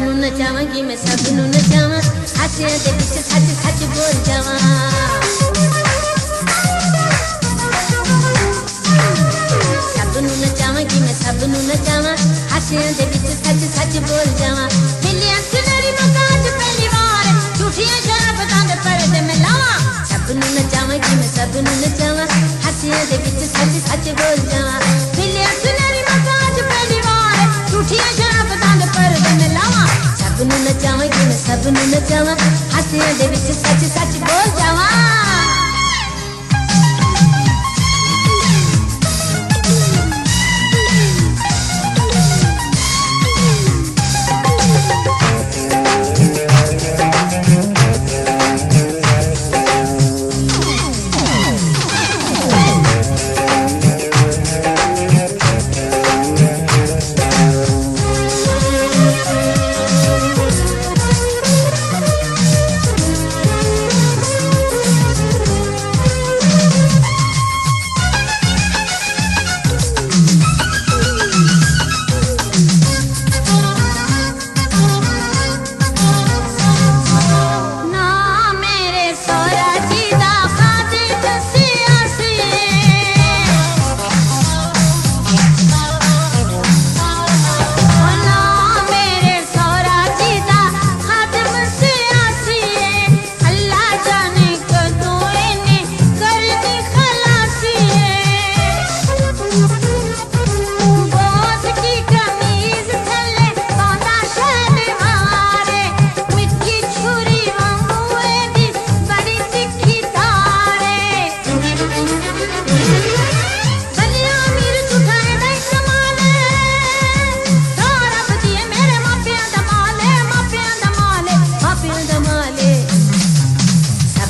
ਸਭ ਨੂੰ ਨਚਾਵਾਂਗੀ ਮੈਂ ਸਭ ਨੂੰ ਨਚਾਵਾਂ ਹਾਸਿਆਂ ਦੇ ਵਿੱਚ ਸੱਚ ਸੱਚ ਬੋਲ ਜਾਵਾਂ ਸਭ ਨੂੰ ਨਚਾਵਾਂਗੀ ਮੈਂ ਸਭ ਨੂੰ ਨਚਾਵਾਂ ਹਾਸਿਆਂ ਦੇ ਵਿੱਚ ਸੱਚ ਸੱਚ ਬੋਲ ਜਾਵਾਂ ਮਿਲਿਆ ਸੁਨਹਿਰੀ ਮਕਾਨ ਚ ਪਹਿਲੀ ਵਾਰ ਝੂਠੀਆਂ ਸ਼ਰਾਬਤਾਂ ਦੇ ਪਰਦੇ ਮੈਂ ਲਾਵਾਂ ਸਭ ਨੂੰ ਨਚਾਵਾਂਗੀ ਮੈਂ ਸਭ ਨੂੰ ਨਚਾਵਾਂ ਹਾਸਿਆਂ ਦੇ ਵਿੱਚ ਸੱਚ ਸੱਚ ਬੋਲ ਜਾਵਾਂ kadınını canım Hasine de bitti saçı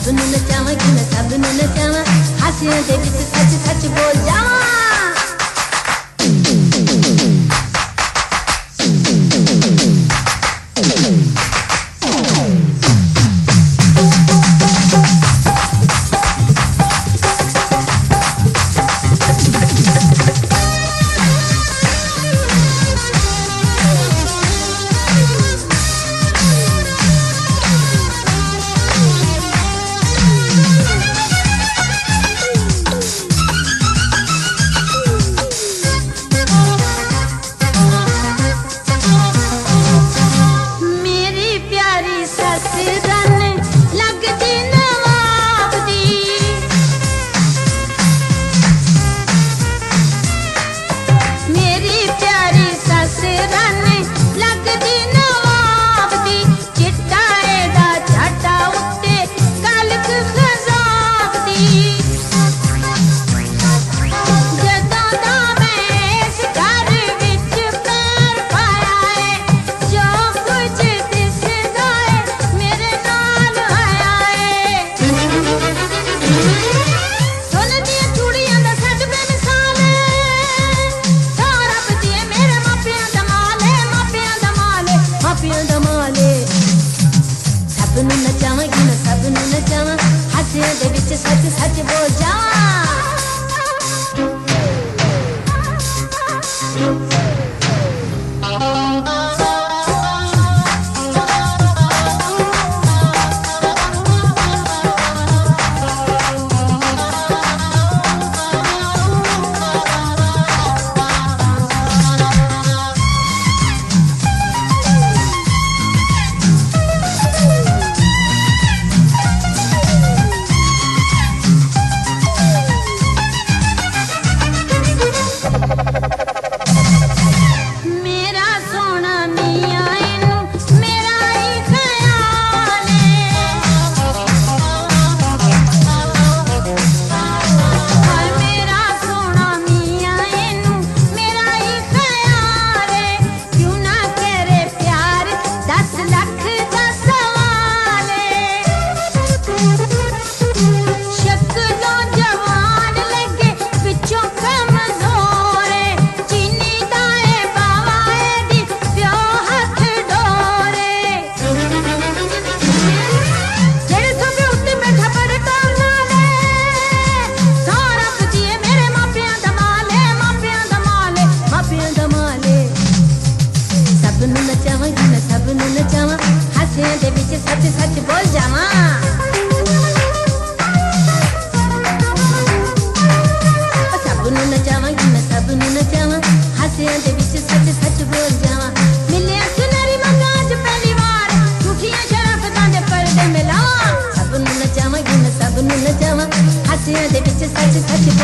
Gününe cana güne sabrımına cana Hasiye de bizi saçı saçı bol cana Oh. सच सच सच बोल जा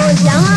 我凉啊。